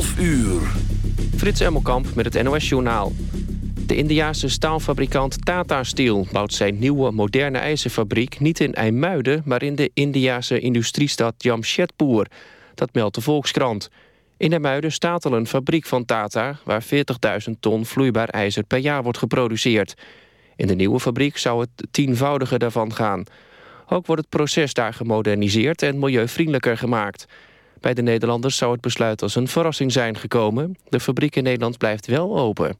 12 uur. Frits Emmelkamp met het NOS-journaal. De Indiaanse staalfabrikant Tata Steel bouwt zijn nieuwe moderne ijzerfabriek... niet in IJmuiden, maar in de Indiase industriestad Jamshedpur. Dat meldt de Volkskrant. In IJmuiden staat al een fabriek van Tata... waar 40.000 ton vloeibaar ijzer per jaar wordt geproduceerd. In de nieuwe fabriek zou het tienvoudige daarvan gaan. Ook wordt het proces daar gemoderniseerd en milieuvriendelijker gemaakt... Bij de Nederlanders zou het besluit als een verrassing zijn gekomen. De fabriek in Nederland blijft wel open.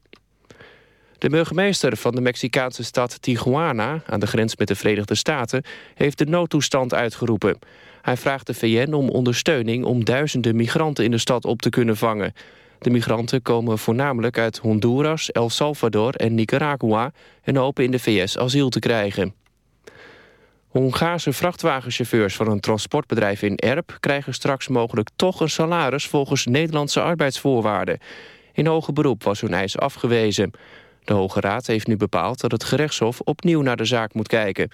De burgemeester van de Mexicaanse stad Tijuana... aan de grens met de Verenigde Staten... heeft de noodtoestand uitgeroepen. Hij vraagt de VN om ondersteuning... om duizenden migranten in de stad op te kunnen vangen. De migranten komen voornamelijk uit Honduras, El Salvador en Nicaragua... en hopen in de VS asiel te krijgen. Hongaarse vrachtwagenchauffeurs van een transportbedrijf in Erp... krijgen straks mogelijk toch een salaris volgens Nederlandse arbeidsvoorwaarden. In hoger beroep was hun eis afgewezen. De Hoge Raad heeft nu bepaald dat het gerechtshof opnieuw naar de zaak moet kijken.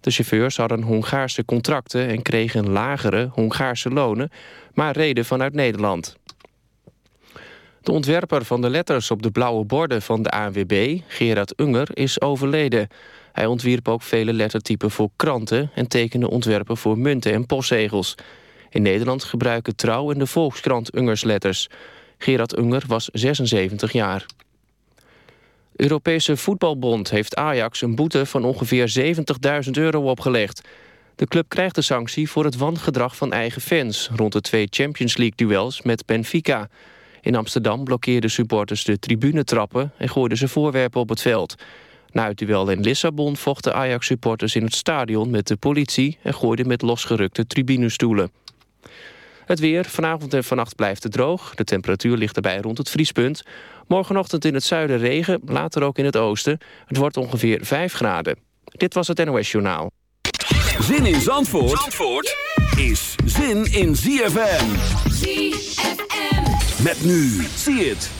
De chauffeurs hadden Hongaarse contracten en kregen lagere Hongaarse lonen... maar reden vanuit Nederland. De ontwerper van de letters op de blauwe borden van de ANWB, Gerard Unger, is overleden... Hij ontwierp ook vele lettertypen voor kranten... en tekende ontwerpen voor munten en postzegels. In Nederland gebruiken Trouw en de Volkskrant Ungers letters. Gerard Unger was 76 jaar. De Europese Voetbalbond heeft Ajax een boete van ongeveer 70.000 euro opgelegd. De club krijgt de sanctie voor het wangedrag van eigen fans... rond de twee Champions League-duels met Benfica. In Amsterdam blokkeerden supporters de tribunetrappen... en gooiden ze voorwerpen op het veld. Na het duel in Lissabon vochten Ajax-supporters in het stadion met de politie... en gooiden met losgerukte tribunestoelen. Het weer, vanavond en vannacht blijft het droog. De temperatuur ligt erbij rond het vriespunt. Morgenochtend in het zuiden regen, later ook in het oosten. Het wordt ongeveer 5 graden. Dit was het NOS Journaal. Zin in Zandvoort, Zandvoort is zin in ZFM. ZFM. Met nu, zie het.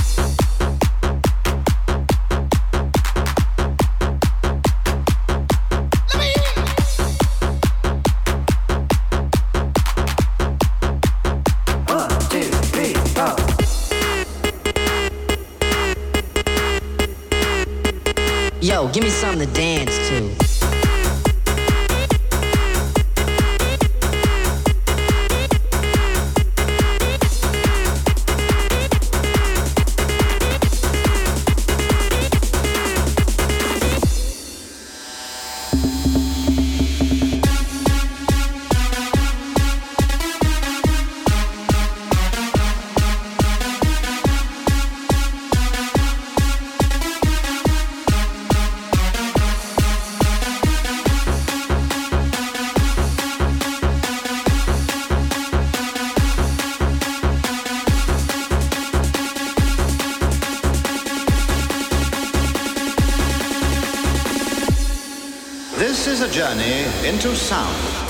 a journey into sound.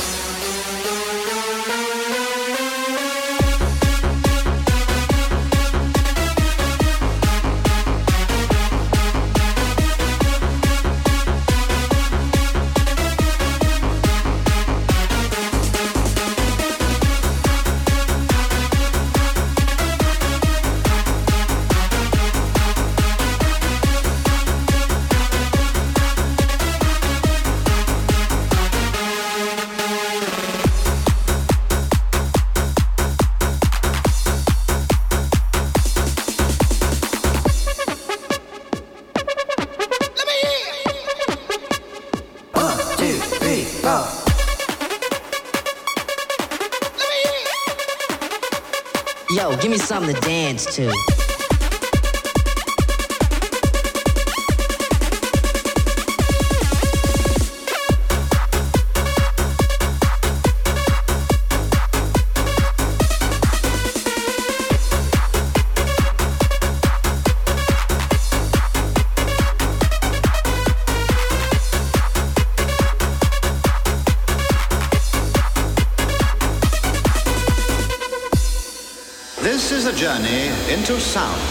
too. Into sound.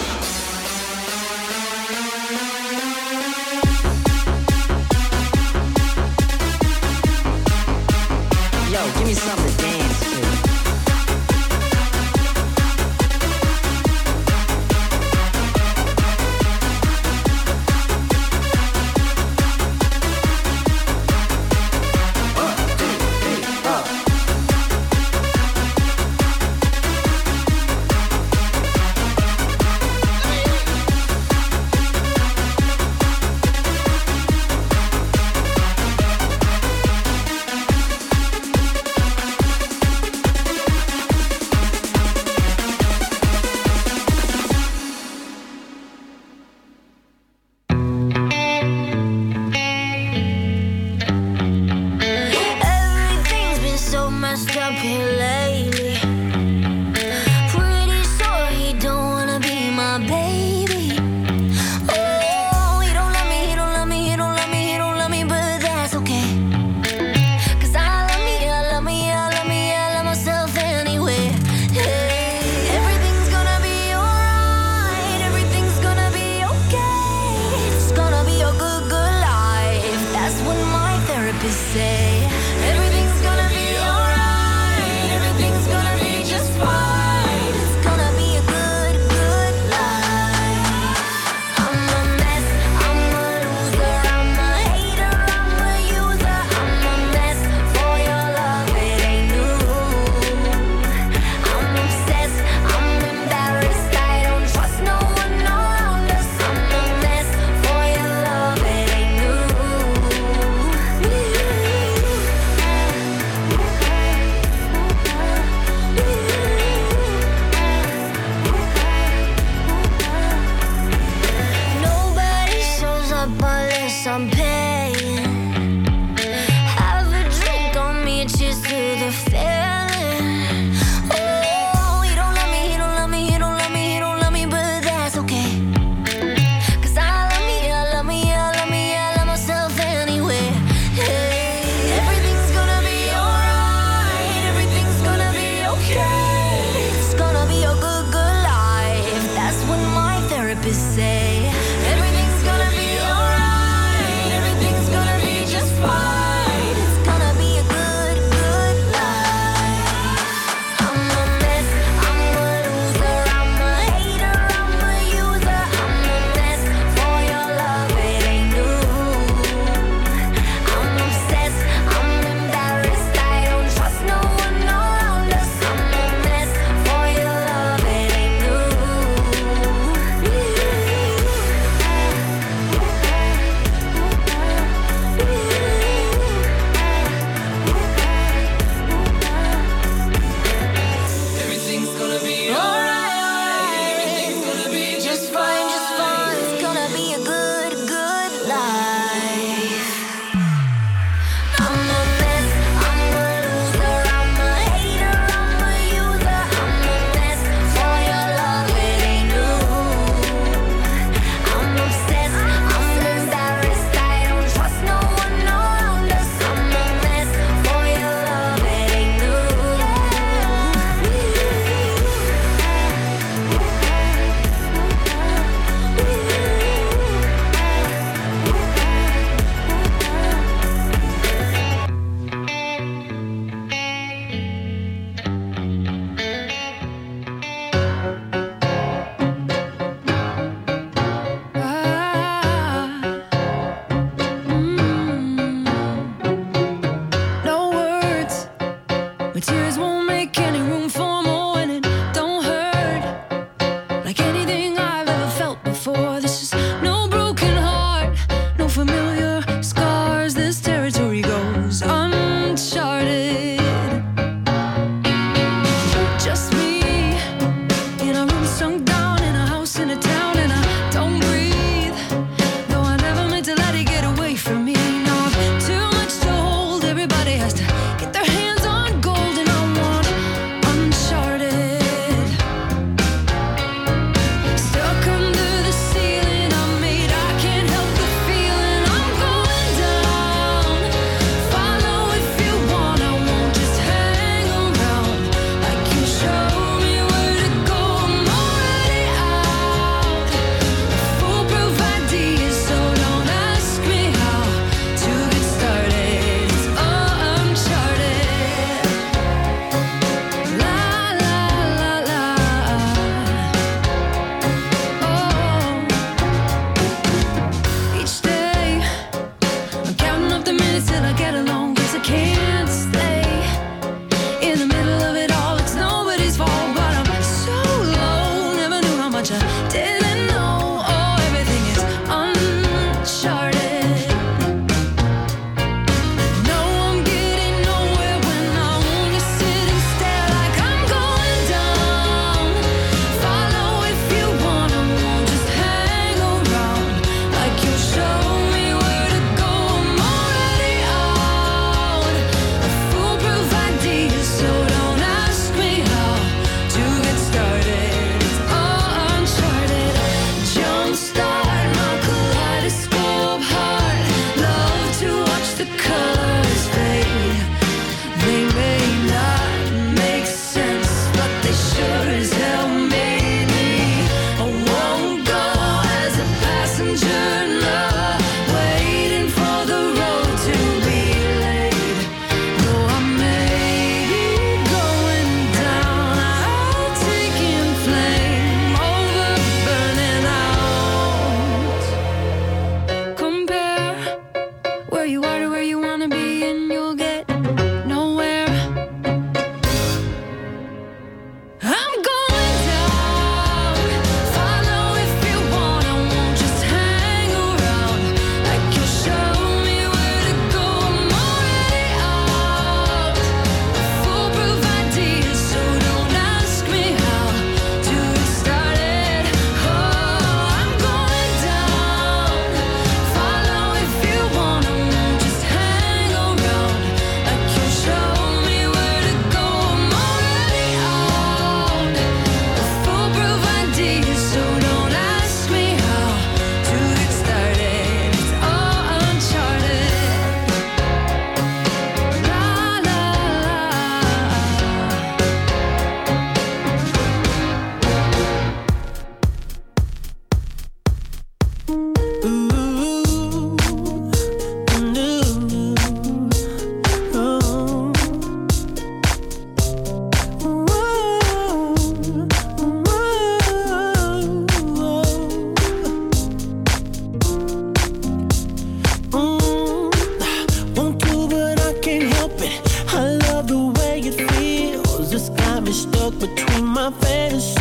my fantasy.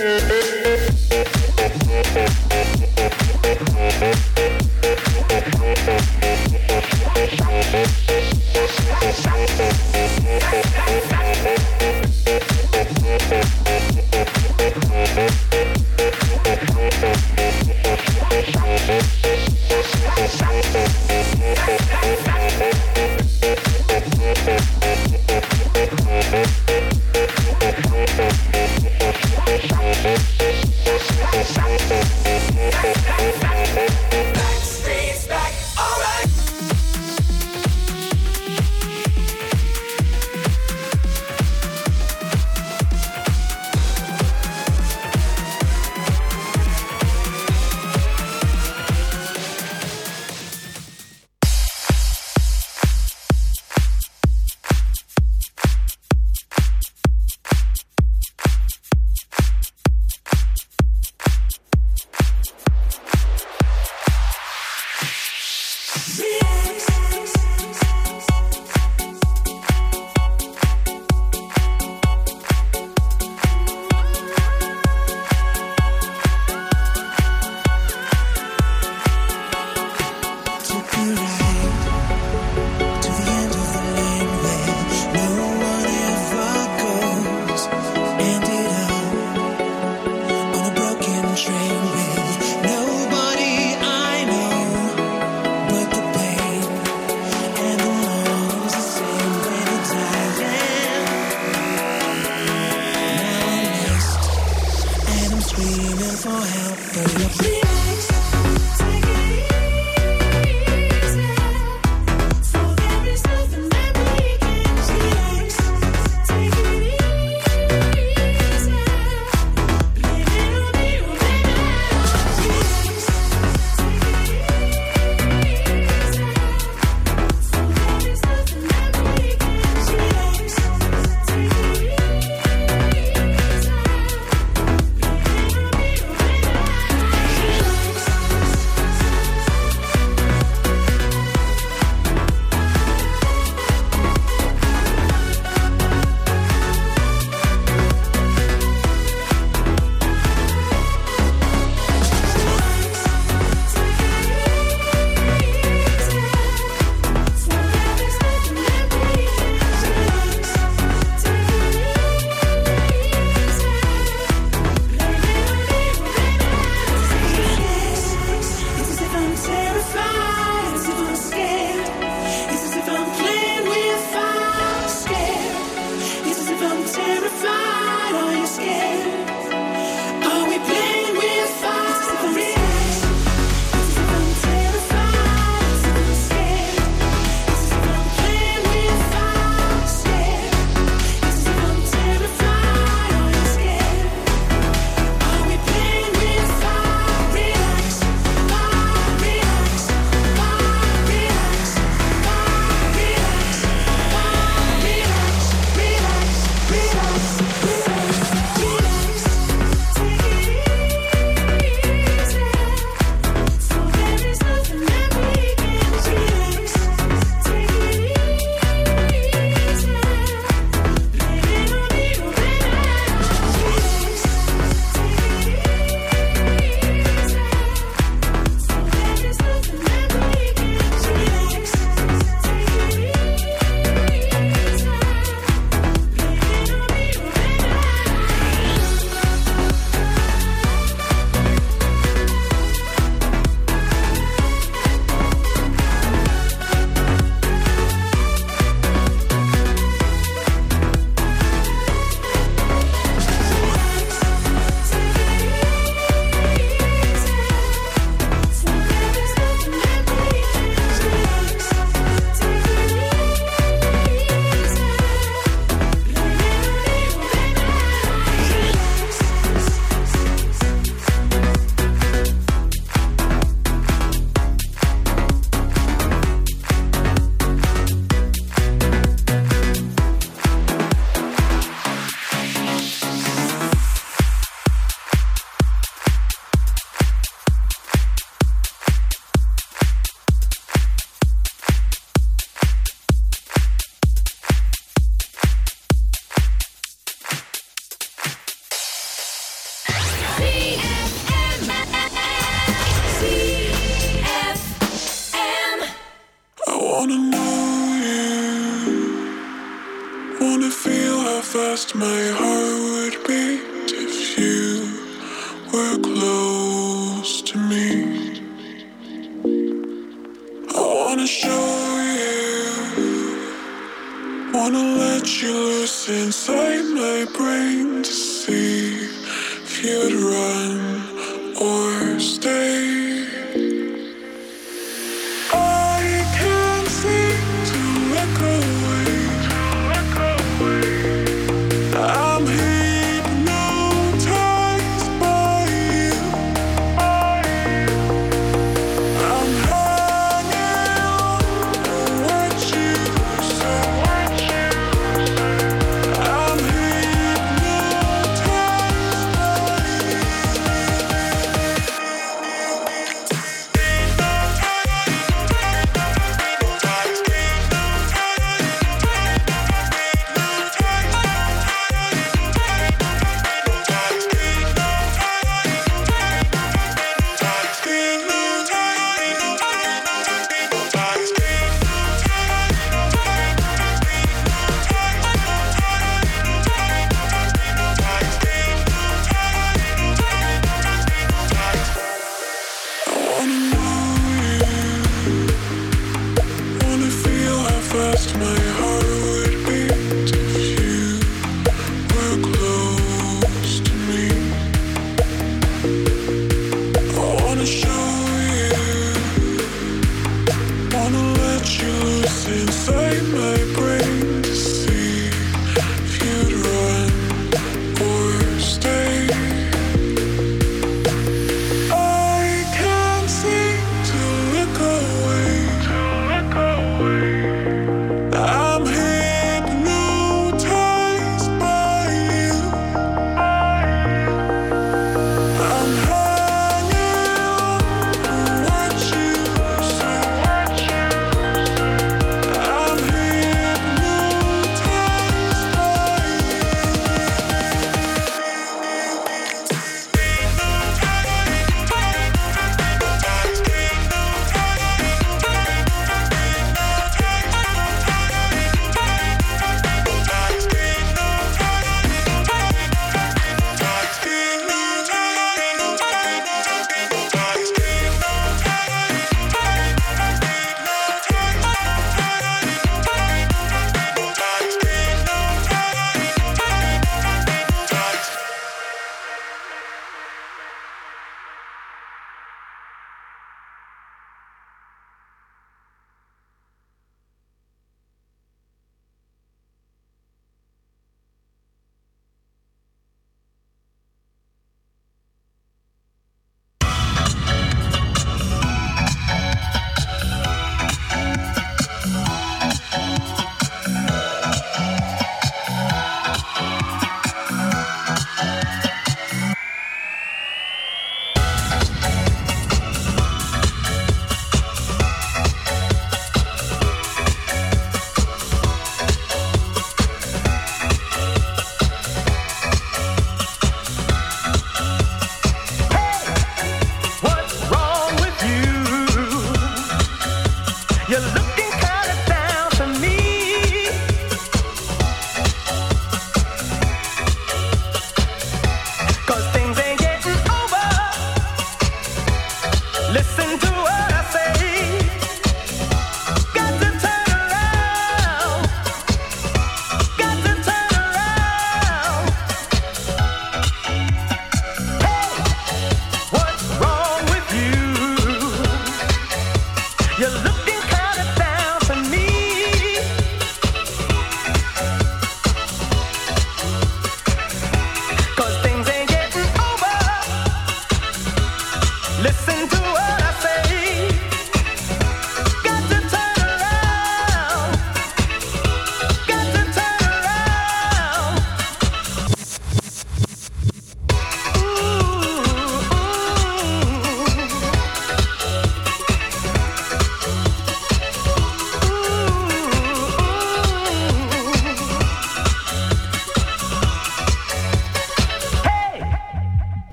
Yeah.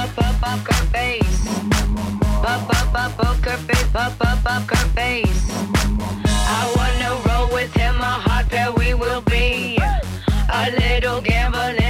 up up up her face. Up up up up her face. Up up up her face. I wanna roll with him, a hot pair we will be. A little gambling.